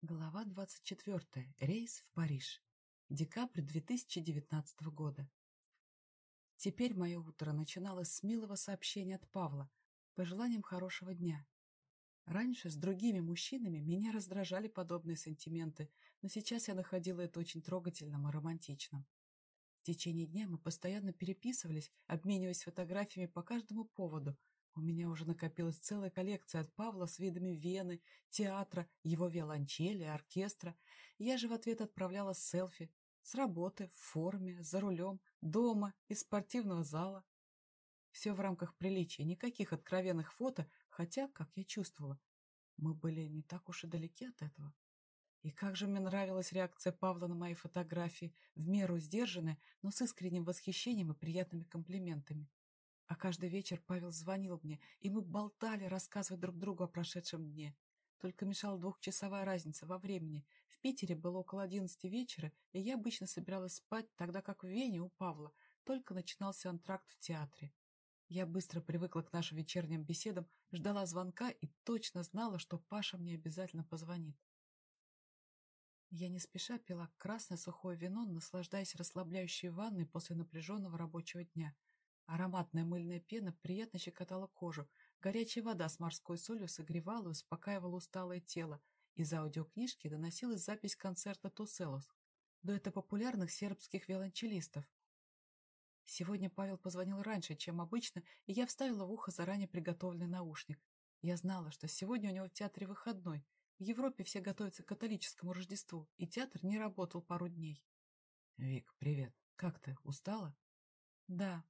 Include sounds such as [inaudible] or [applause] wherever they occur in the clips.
Глава 24. Рейс в Париж. Декабрь 2019 года. Теперь мое утро начиналось с милого сообщения от Павла, пожеланием хорошего дня. Раньше с другими мужчинами меня раздражали подобные сантименты, но сейчас я находила это очень трогательным и романтичным. В течение дня мы постоянно переписывались, обмениваясь фотографиями по каждому поводу, у меня уже накопилась целая коллекция от Павла с видами Вены, театра, его виолончели, оркестра. Я же в ответ отправляла селфи. С работы, в форме, за рулем, дома, из спортивного зала. Все в рамках приличия, никаких откровенных фото, хотя, как я чувствовала, мы были не так уж и далеки от этого. И как же мне нравилась реакция Павла на мои фотографии, в меру сдержанная, но с искренним восхищением и приятными комплиментами. А каждый вечер Павел звонил мне, и мы болтали, рассказывая друг другу о прошедшем дне. Только мешала двухчасовая разница во времени. В Питере было около одиннадцати вечера, и я обычно собиралась спать, тогда как в Вене у Павла только начинался антракт в театре. Я быстро привыкла к нашим вечерним беседам, ждала звонка и точно знала, что Паша мне обязательно позвонит. Я не спеша пила красное сухое вино, наслаждаясь расслабляющей ванной после напряженного рабочего дня — Ароматная мыльная пена приятно щекотала кожу, горячая вода с морской солью согревала и успокаивала усталое тело. Из аудиокнижки доносилась запись концерта Туселос, дуэта популярных сербских виолончелистов. Сегодня Павел позвонил раньше, чем обычно, и я вставила в ухо заранее приготовленный наушник. Я знала, что сегодня у него в театре выходной. В Европе все готовятся к католическому Рождеству, и театр не работал пару дней. «Вик, привет. Как ты? Устала?» «Да,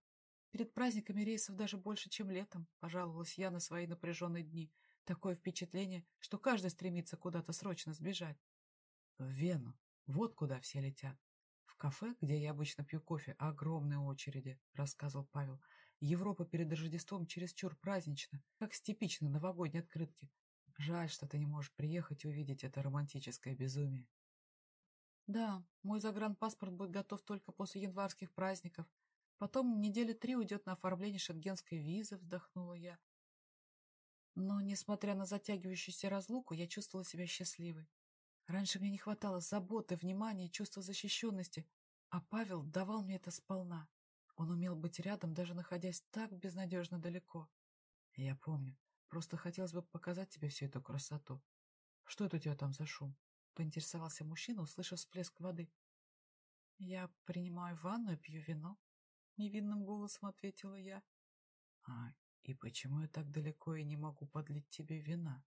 Перед праздниками рейсов даже больше, чем летом, пожаловалась я на свои напряженные дни. Такое впечатление, что каждый стремится куда-то срочно сбежать. В Вену. Вот куда все летят. В кафе, где я обычно пью кофе, огромные очереди, рассказывал Павел. Европа перед Рождеством чересчур празднична, как с типичной новогодней открытки. Жаль, что ты не можешь приехать и увидеть это романтическое безумие. Да, мой загранпаспорт будет готов только после январских праздников, Потом недели три уйдет на оформление шенгенской визы, вздохнула я. Но, несмотря на затягивающуюся разлуку, я чувствовала себя счастливой. Раньше мне не хватало заботы, внимания и чувства защищенности, а Павел давал мне это сполна. Он умел быть рядом, даже находясь так безнадежно далеко. Я помню. Просто хотелось бы показать тебе всю эту красоту. Что это у тебя там за шум? Поинтересовался мужчина, услышав всплеск воды. Я принимаю ванну и пью вино, невинным голосом ответила я. А, и почему я так далеко и не могу подлить тебе вина?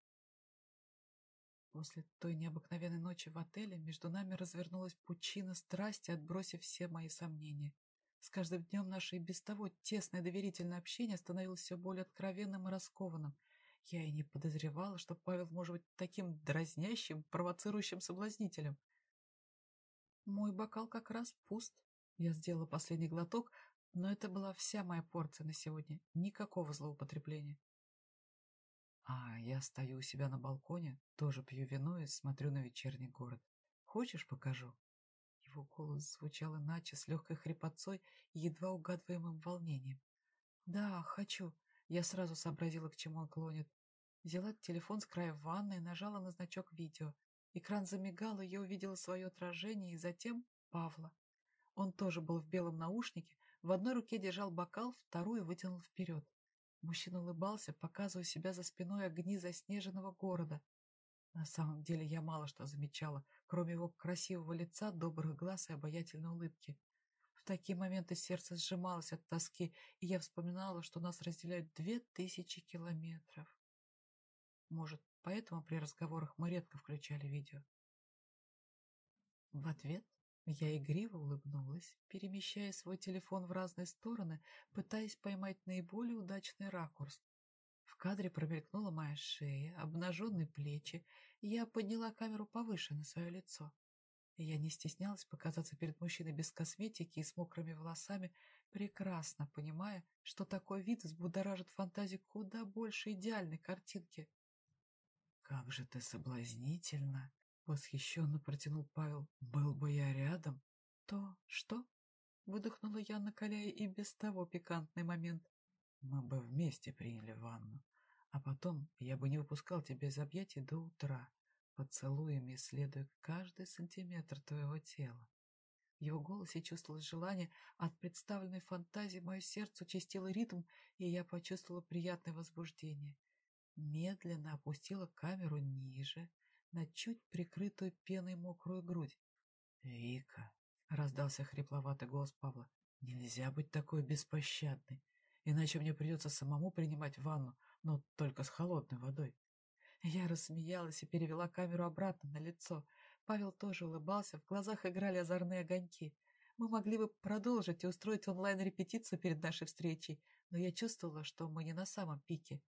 После той необыкновенной ночи в отеле между нами развернулась пучина страсти, отбросив все мои сомнения. С каждым днем наше и без того тесное доверительное общение становилось все более откровенным и раскованным. Я и не подозревала, что Павел может быть таким дразнящим, провоцирующим соблазнителем. Мой бокал как раз пуст. Я сделала последний глоток, но это была вся моя порция на сегодня. Никакого злоупотребления. А я стою у себя на балконе, тоже пью вино и смотрю на вечерний город. Хочешь, покажу? Его голос звучал иначе, с легкой хрипотцой и едва угадываемым волнением. Да, хочу. Я сразу сообразила, к чему он клонит. Взяла телефон с края ванны и нажала на значок видео. Экран замигал, и я увидела свое отражение и затем Павла. Он тоже был в белом наушнике, в одной руке держал бокал, вторую вытянул вперед. Мужчина улыбался, показывая себя за спиной огни заснеженного города. На самом деле я мало что замечала, кроме его красивого лица, добрых глаз и обаятельной улыбки. В такие моменты сердце сжималось от тоски, и я вспоминала, что нас разделяют две тысячи километров. Может, поэтому при разговорах мы редко включали видео. В ответ я игриво улыбнулась, перемещая свой телефон в разные стороны, пытаясь поймать наиболее удачный ракурс. В кадре промелькнула моя шея, обнаженные плечи, я подняла камеру повыше на свое лицо. Я не стеснялась показаться перед мужчиной без косметики и с мокрыми волосами, прекрасно понимая, что такой вид взбудоражит фантазию куда больше идеальной картинки. «Как же ты соблазнительна!» Восхищенно протянул Павел. «Был бы я рядом, то что?» Выдохнула я, накаляя и без того пикантный момент. «Мы бы вместе приняли ванну, а потом я бы не выпускал тебя из объятий до утра. поцелуями исследуя каждый сантиметр твоего тела. В его голосе чувствовалось желание, от представленной фантазии мое сердце участило ритм, и я почувствовала приятное возбуждение. Медленно опустила камеру ниже, на чуть прикрытую пеной мокрую грудь. «Вика!» — раздался хрипловатый голос Павла. «Нельзя быть такой беспощадной, иначе мне придется самому принимать ванну, но только с холодной водой». Я рассмеялась и перевела камеру обратно на лицо. Павел тоже улыбался, в глазах играли озорные огоньки. Мы могли бы продолжить и устроить онлайн-репетицию перед нашей встречей, но я чувствовала, что мы не на самом пике.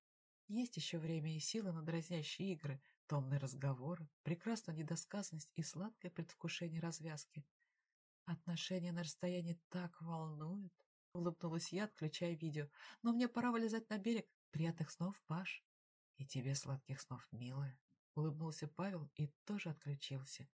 Есть еще время и силы на дразнящие игры, томные разговоры, прекрасная недосказанность и сладкое предвкушение развязки. Отношения на расстоянии так волнуют, — улыбнулась я, отключая видео. Но мне пора вылезать на берег. Приятных снов, Паш. И тебе сладких снов, милая. Улыбнулся Павел и тоже отключился.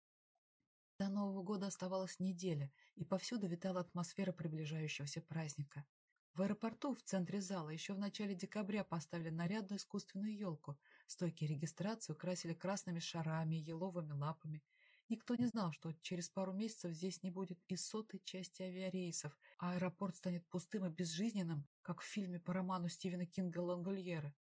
До Нового года оставалась неделя, и повсюду витала атмосфера приближающегося праздника. В аэропорту в центре зала еще в начале декабря поставили нарядную искусственную елку. Стойки регистрации украсили красными шарами, еловыми лапами. Никто не знал, что через пару месяцев здесь не будет и сотой части авиарейсов, а аэропорт станет пустым и безжизненным, как в фильме по роману Стивена Кинга «Лангольеры».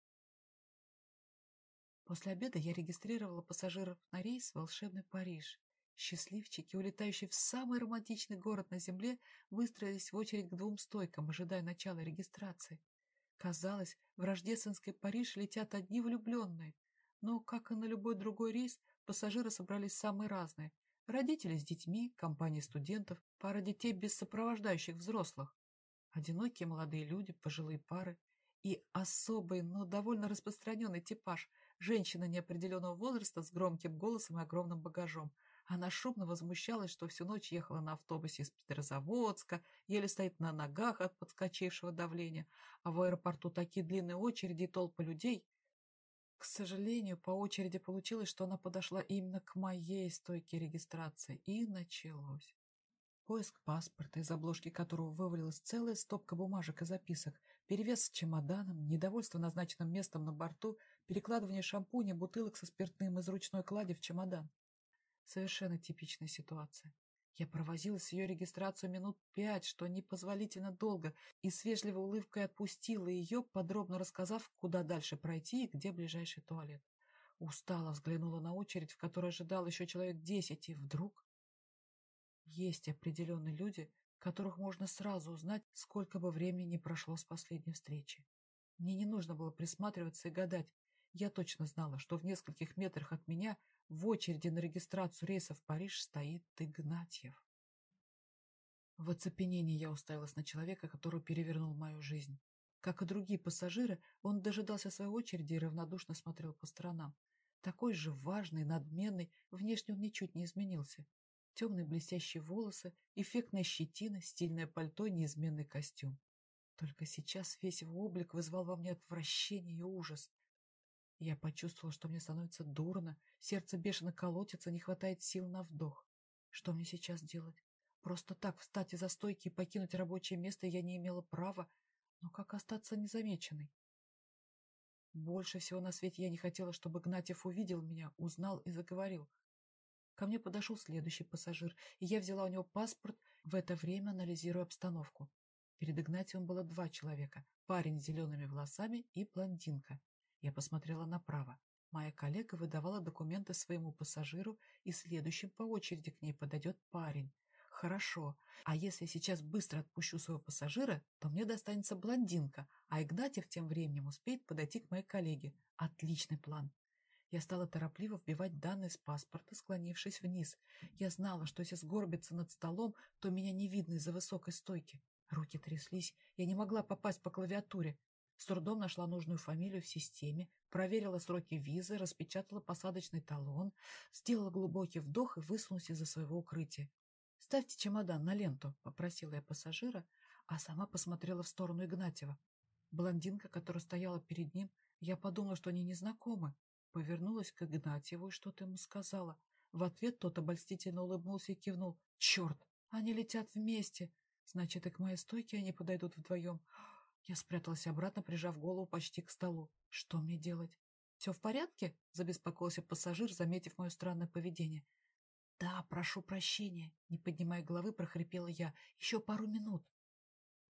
После обеда я регистрировала пассажиров на рейс «Волшебный Париж». Счастливчики, улетающие в самый романтичный город на Земле, выстроились в очередь к двум стойкам, ожидая начала регистрации. Казалось, в рождественский Париж летят одни влюбленные. Но, как и на любой другой рейс, пассажиры собрались самые разные. Родители с детьми, компания студентов, пара детей без сопровождающих взрослых. Одинокие молодые люди, пожилые пары и особый, но довольно распространенный типаж – женщина неопределенного возраста с громким голосом и огромным багажом. Она шумно возмущалась, что всю ночь ехала на автобусе из Петрозаводска, еле стоит на ногах от подскочившего давления, а в аэропорту такие длинные очереди и толпы людей. К сожалению, по очереди получилось, что она подошла именно к моей стойке регистрации, и началось. Поиск паспорта, из обложки которого вывалилась целая стопка бумажек и записок, перевес с чемоданом, недовольство назначенным местом на борту, перекладывание шампуня, бутылок со спиртным из ручной клади в чемодан. Совершенно типичная ситуация. Я провозилась с ее регистрацию минут пять, что непозволительно долго, и с вежливой улыбкой отпустила ее, подробно рассказав, куда дальше пройти и где ближайший туалет. Устала, взглянула на очередь, в которой ожидал еще человек десять, и вдруг... Есть определенные люди, которых можно сразу узнать, сколько бы времени не прошло с последней встречи. Мне не нужно было присматриваться и гадать. Я точно знала, что в нескольких метрах от меня в очереди на регистрацию рейса в Париж стоит Игнатьев. В оцепенении я уставилась на человека, который перевернул мою жизнь. Как и другие пассажиры, он дожидался своей очереди и равнодушно смотрел по сторонам. Такой же важный, надменный, внешне он ничуть не изменился. Темные блестящие волосы, эффектная щетина, стильное пальто, неизменный костюм. Только сейчас весь его облик вызвал во мне отвращение и ужас. Я почувствовала, что мне становится дурно, сердце бешено колотится, не хватает сил на вдох. Что мне сейчас делать? Просто так встать из-за стойки и покинуть рабочее место я не имела права, но как остаться незамеченной? Больше всего на свете я не хотела, чтобы Гнатьев увидел меня, узнал и заговорил. Ко мне подошел следующий пассажир, и я взяла у него паспорт, в это время анализируя обстановку. Перед Игнатием было два человека – парень с зелеными волосами и блондинка. Я посмотрела направо. Моя коллега выдавала документы своему пассажиру, и следующим по очереди к ней подойдет парень. Хорошо. А если я сейчас быстро отпущу своего пассажира, то мне достанется блондинка, а Игнатьев тем временем успеет подойти к моей коллеге. Отличный план. Я стала торопливо вбивать данные с паспорта, склонившись вниз. Я знала, что если сгорбиться над столом, то меня не видно из-за высокой стойки. Руки тряслись, я не могла попасть по клавиатуре. С трудом нашла нужную фамилию в системе, проверила сроки визы, распечатала посадочный талон, сделала глубокий вдох и высунулась из-за своего укрытия. «Ставьте чемодан на ленту», — попросила я пассажира, а сама посмотрела в сторону Игнатьева. Блондинка, которая стояла перед ним, я подумала, что они незнакомы. Повернулась к Игнатьеву и что-то ему сказала. В ответ тот обольстительно улыбнулся и кивнул. «Черт! Они летят вместе! Значит, и к моей стойке они подойдут вдвоем. Я спряталась обратно, прижав голову почти к столу. Что мне делать? Все в порядке?» — забеспокоился пассажир, заметив мое странное поведение. «Да, прошу прощения», — не поднимая головы, прохрипела я. «Еще пару минут».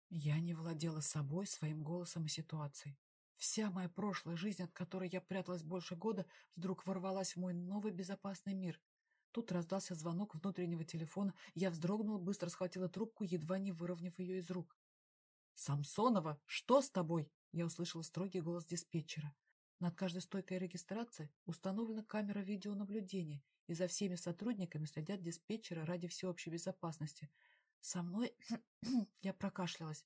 Я не владела собой, своим голосом и ситуацией. Вся моя прошлая жизнь, от которой я пряталась больше года, вдруг ворвалась в мой новый безопасный мир. Тут раздался звонок внутреннего телефона, я вздрогнула, быстро схватила трубку, едва не выровняв ее из рук. «Самсонова, что с тобой?» Я услышала строгий голос диспетчера. Над каждой стойкой регистрации установлена камера видеонаблюдения, и за всеми сотрудниками следят диспетчеры ради всеобщей безопасности. Со мной... [clears throat] Я прокашлялась.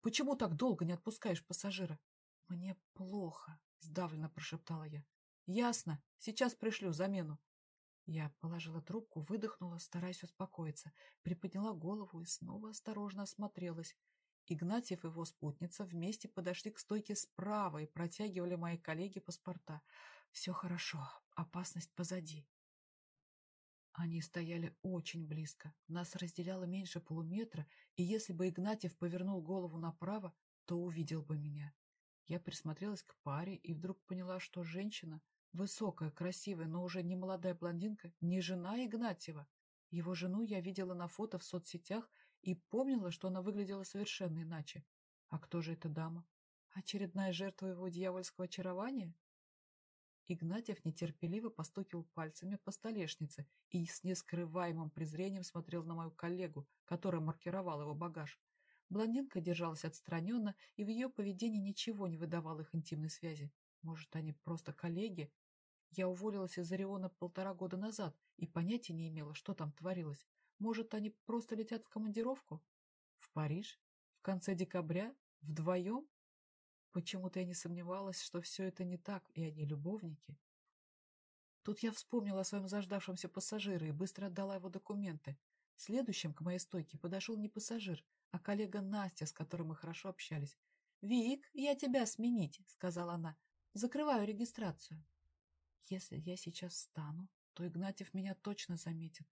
«Почему так долго не отпускаешь пассажира?» «Мне плохо», — сдавленно прошептала я. «Ясно. Сейчас пришлю замену». Я положила трубку, выдохнула, стараясь успокоиться, приподняла голову и снова осторожно осмотрелась. Игнатьев и его спутница вместе подошли к стойке справа и протягивали мои коллеге паспорта. Все хорошо, опасность позади. Они стояли очень близко. Нас разделяло меньше полуметра, и если бы Игнатьев повернул голову направо, то увидел бы меня. Я присмотрелась к паре и вдруг поняла, что женщина, высокая, красивая, но уже не молодая блондинка, не жена Игнатьева. Его жену я видела на фото в соцсетях и помнила, что она выглядела совершенно иначе. А кто же эта дама? Очередная жертва его дьявольского очарования? Игнатьев нетерпеливо постукивал пальцами по столешнице и с нескрываемым презрением смотрел на мою коллегу, которая маркировала его багаж. Блондинка держалась отстраненно, и в ее поведении ничего не выдавало их интимной связи. Может, они просто коллеги? Я уволилась из Ориона полтора года назад и понятия не имела, что там творилось. Может, они просто летят в командировку? В Париж? В конце декабря? Вдвоем? Почему-то я не сомневалась, что все это не так, и они любовники. Тут я вспомнила о своем заждавшемся пассажире и быстро отдала его документы. Следующим к моей стойке подошел не пассажир, а коллега Настя, с которой мы хорошо общались. «Вик, я тебя сменить», — сказала она. «Закрываю регистрацию». Если я сейчас встану, то Игнатьев меня точно заметит.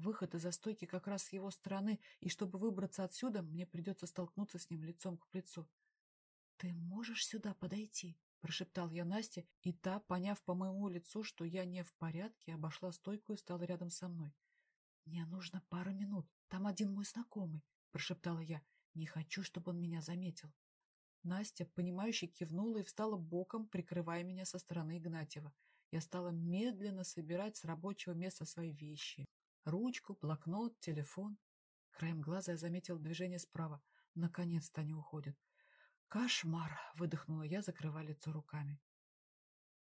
Выход из застойки как раз с его стороны, и чтобы выбраться отсюда, мне придется столкнуться с ним лицом к лицу. «Ты можешь сюда подойти?» — прошептал я Насте, и та, поняв по моему лицу, что я не в порядке, обошла стойку и стала рядом со мной. «Мне нужно пару минут. Там один мой знакомый», — прошептала я. «Не хочу, чтобы он меня заметил». Настя, понимающе кивнула и встала боком, прикрывая меня со стороны Игнатьева. Я стала медленно собирать с рабочего места свои вещи. Ручку, блокнот, телефон. Краем глаза я заметил движение справа. Наконец-то они уходят. «Кошмар!» — выдохнула я, закрывая лицо руками.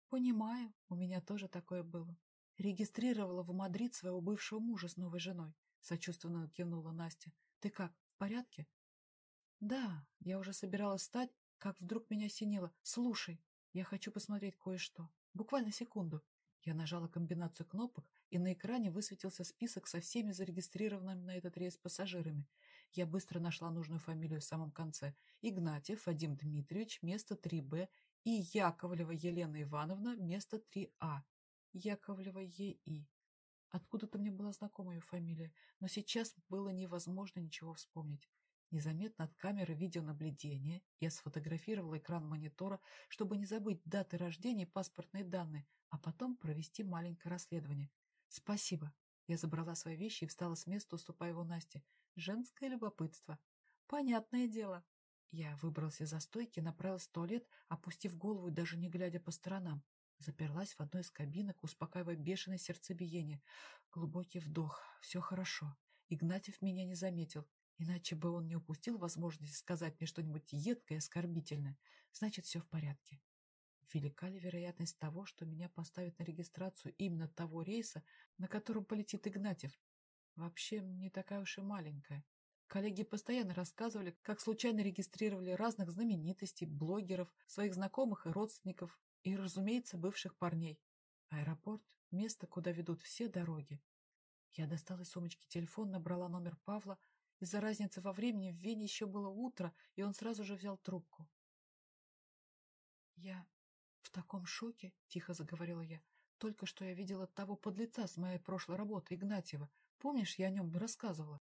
«Понимаю, у меня тоже такое было. Регистрировала в Мадрид своего бывшего мужа с новой женой», — сочувственно кивнула Настя. «Ты как, в порядке?» «Да, я уже собиралась встать, как вдруг меня осенило. Слушай, я хочу посмотреть кое-что. Буквально секунду». Я нажала комбинацию кнопок, и на экране высветился список со всеми зарегистрированными на этот рейс пассажирами. Я быстро нашла нужную фамилию в самом конце. Игнатьев Вадим Дмитриевич, место 3Б, и Яковлева Елена Ивановна, место 3А. Яковлева Е.И. Откуда-то мне была знакома ее фамилия, но сейчас было невозможно ничего вспомнить. Незаметно от камеры видеонаблюдения я сфотографировала экран монитора, чтобы не забыть даты рождения и паспортные данные, а потом провести маленькое расследование. «Спасибо». Я забрала свои вещи и встала с места, уступая его Насте. Женское любопытство. «Понятное дело». Я выбрался за стойки, направилась в туалет, опустив голову и даже не глядя по сторонам. Заперлась в одной из кабинок, успокаивая бешеное сердцебиение. Глубокий вдох. Все хорошо. Игнатьев меня не заметил. Иначе бы он не упустил возможность сказать мне что-нибудь едкое и оскорбительное. Значит, все в порядке. Велика ли вероятность того, что меня поставят на регистрацию именно того рейса, на котором полетит Игнатьев? Вообще, не такая уж и маленькая. Коллеги постоянно рассказывали, как случайно регистрировали разных знаменитостей, блогеров, своих знакомых и родственников, и, разумеется, бывших парней. Аэропорт – место, куда ведут все дороги. Я достала из сумочки телефон, набрала номер Павла. Из-за разницы во времени в Вене еще было утро, и он сразу же взял трубку. «Я «В таком шоке», — тихо заговорила я, — «только что я видела того подлеца с моей прошлой работы, Игнатьева. Помнишь, я о нем рассказывала?»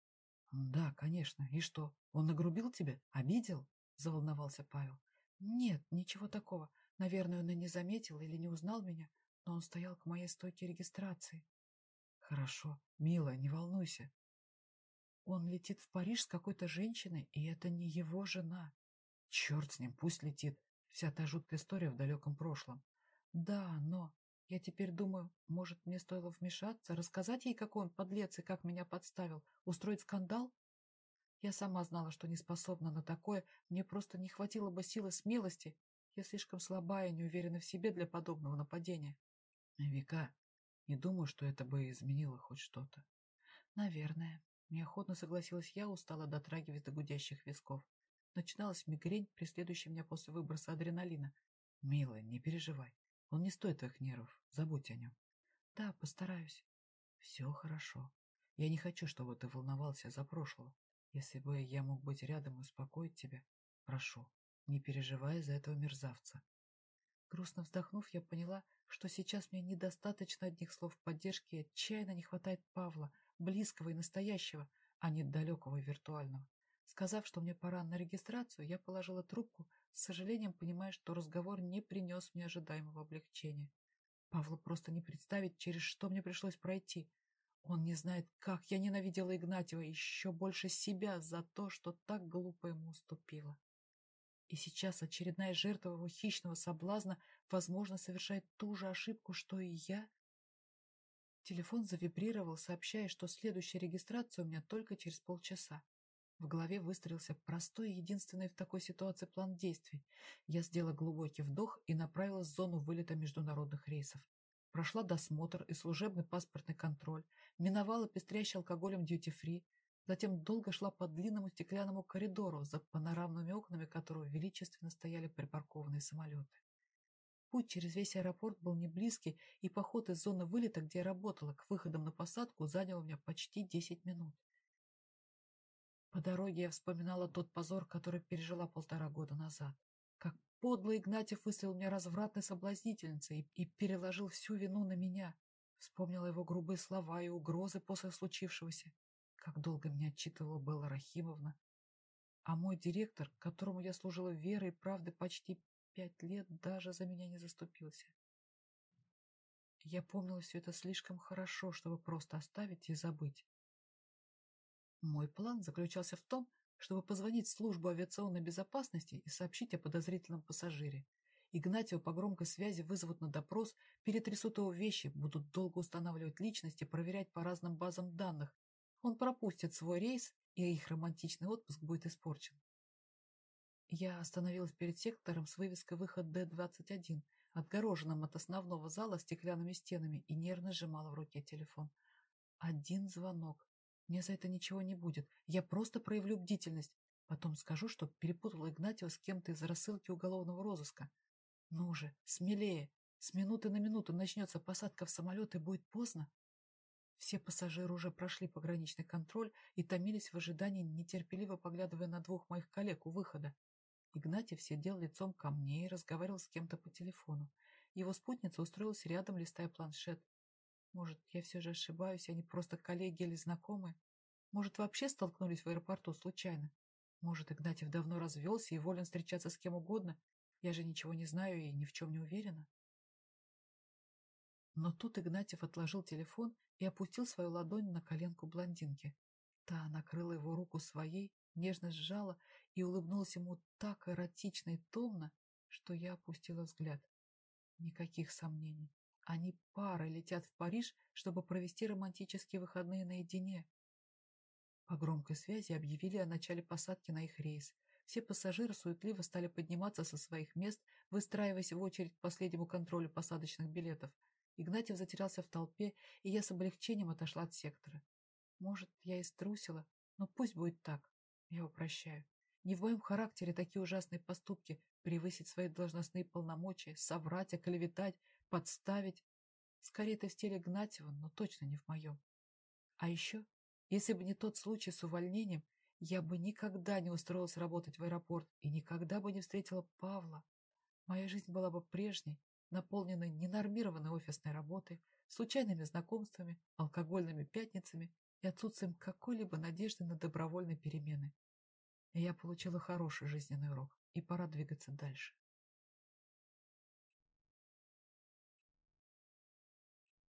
«Да, конечно. И что, он нагрубил тебя? Обидел?» — заволновался Павел. «Нет, ничего такого. Наверное, он и не заметил или не узнал меня, но он стоял к моей стойке регистрации. Хорошо, милая, не волнуйся. Он летит в Париж с какой-то женщиной, и это не его жена. Черт с ним, пусть летит. Вся та жуткая история в далеком прошлом. Да, но я теперь думаю, может, мне стоило вмешаться, рассказать ей, какой он подлец и как меня подставил, устроить скандал? Я сама знала, что не способна на такое, мне просто не хватило бы силы смелости. Я слишком слабая и не уверена в себе для подобного нападения. Вика, не думаю, что это бы изменило хоть что-то. Наверное. Неохотно согласилась я, устала дотрагиваясь до гудящих висков. Начиналась мигрень, преследующая меня после выброса адреналина. Милая, не переживай. Он не стоит твоих нервов. Забудь о нем. Да, постараюсь. Все хорошо. Я не хочу, чтобы ты волновался за прошлого. Если бы я мог быть рядом и успокоить тебя, прошу, не переживай за этого мерзавца. Грустно вздохнув, я поняла, что сейчас мне недостаточно одних слов поддержки и отчаянно не хватает Павла, близкого и настоящего, а не далекого и виртуального. Сказав, что мне пора на регистрацию, я положила трубку, с сожалением понимая, что разговор не принес мне ожидаемого облегчения. Павлу просто не представить, через что мне пришлось пройти. Он не знает, как я ненавидела Игнатьева еще больше себя за то, что так глупо ему уступила. И сейчас очередная жертва его хищного соблазна, возможно, совершает ту же ошибку, что и я. Телефон завибрировал, сообщая, что следующая регистрация у меня только через полчаса. В голове выстроился простой и единственный в такой ситуации план действий. Я сделала глубокий вдох и направилась в зону вылета международных рейсов. Прошла досмотр и служебный паспортный контроль, миновала пестрящий алкоголем дьюти-фри, затем долго шла по длинному стеклянному коридору, за панорамными окнами которого величественно стояли припаркованные самолеты. Путь через весь аэропорт был не близкий, и поход из зоны вылета, где я работала, к выходам на посадку занял у меня почти 10 минут. По дороге я вспоминала тот позор, который пережила полтора года назад. Как подло Игнатьев выставил меня развратной соблазнительницей и, и переложил всю вину на меня. Вспомнила его грубые слова и угрозы после случившегося. Как долго меня отчитывала Белла Рахимовна. А мой директор, которому я служила верой и правдой почти пять лет, даже за меня не заступился. Я помнила все это слишком хорошо, чтобы просто оставить и забыть. Мой план заключался в том, чтобы позвонить в службу авиационной безопасности и сообщить о подозрительном пассажире. Игнатьева по громкой связи вызовут на допрос, перетрясут его вещи, будут долго устанавливать личность и проверять по разным базам данных. Он пропустит свой рейс, и их романтичный отпуск будет испорчен. Я остановилась перед сектором с вывеской «Выход Д-21», отгороженным от основного зала стеклянными стенами, и нервно сжимала в руке телефон. Один звонок. Мне за это ничего не будет. Я просто проявлю бдительность. Потом скажу, что перепутала Игнатьева с кем-то из рассылки уголовного розыска. Ну же, смелее. С минуты на минуту начнется посадка в самолет и будет поздно. Все пассажиры уже прошли пограничный контроль и томились в ожидании, нетерпеливо поглядывая на двух моих коллег у выхода. Игнатьев сидел лицом ко мне и разговаривал с кем-то по телефону. Его спутница устроилась рядом, листая планшет. Может, я все же ошибаюсь, они просто коллеги или знакомые? Может, вообще столкнулись в аэропорту случайно? Может, Игнатьев давно развелся и волен встречаться с кем угодно? Я же ничего не знаю и ни в чем не уверена. Но тут Игнатьев отложил телефон и опустил свою ладонь на коленку блондинки. Та накрыла его руку своей, нежно сжала и улыбнулась ему так эротично и томно, что я опустила взгляд. Никаких сомнений. Они парой летят в Париж, чтобы провести романтические выходные наедине. По громкой связи объявили о начале посадки на их рейс. Все пассажиры суетливо стали подниматься со своих мест, выстраиваясь в очередь к последнему контролю посадочных билетов. Игнатьев затерялся в толпе, и я с облегчением отошла от сектора. Может, я и струсила, но пусть будет так. Я его прощаю. Не в моем характере такие ужасные поступки — превысить свои должностные полномочия, соврать, оклеветать, подставить. Скорее, это в стиле Гнатьева, но точно не в моем. А еще, если бы не тот случай с увольнением, я бы никогда не устроилась работать в аэропорт и никогда бы не встретила Павла. Моя жизнь была бы прежней, наполненной ненормированной офисной работой, случайными знакомствами, алкогольными пятницами и отсутствием какой-либо надежды на добровольные перемены. Я получила хороший жизненный урок, и пора двигаться дальше.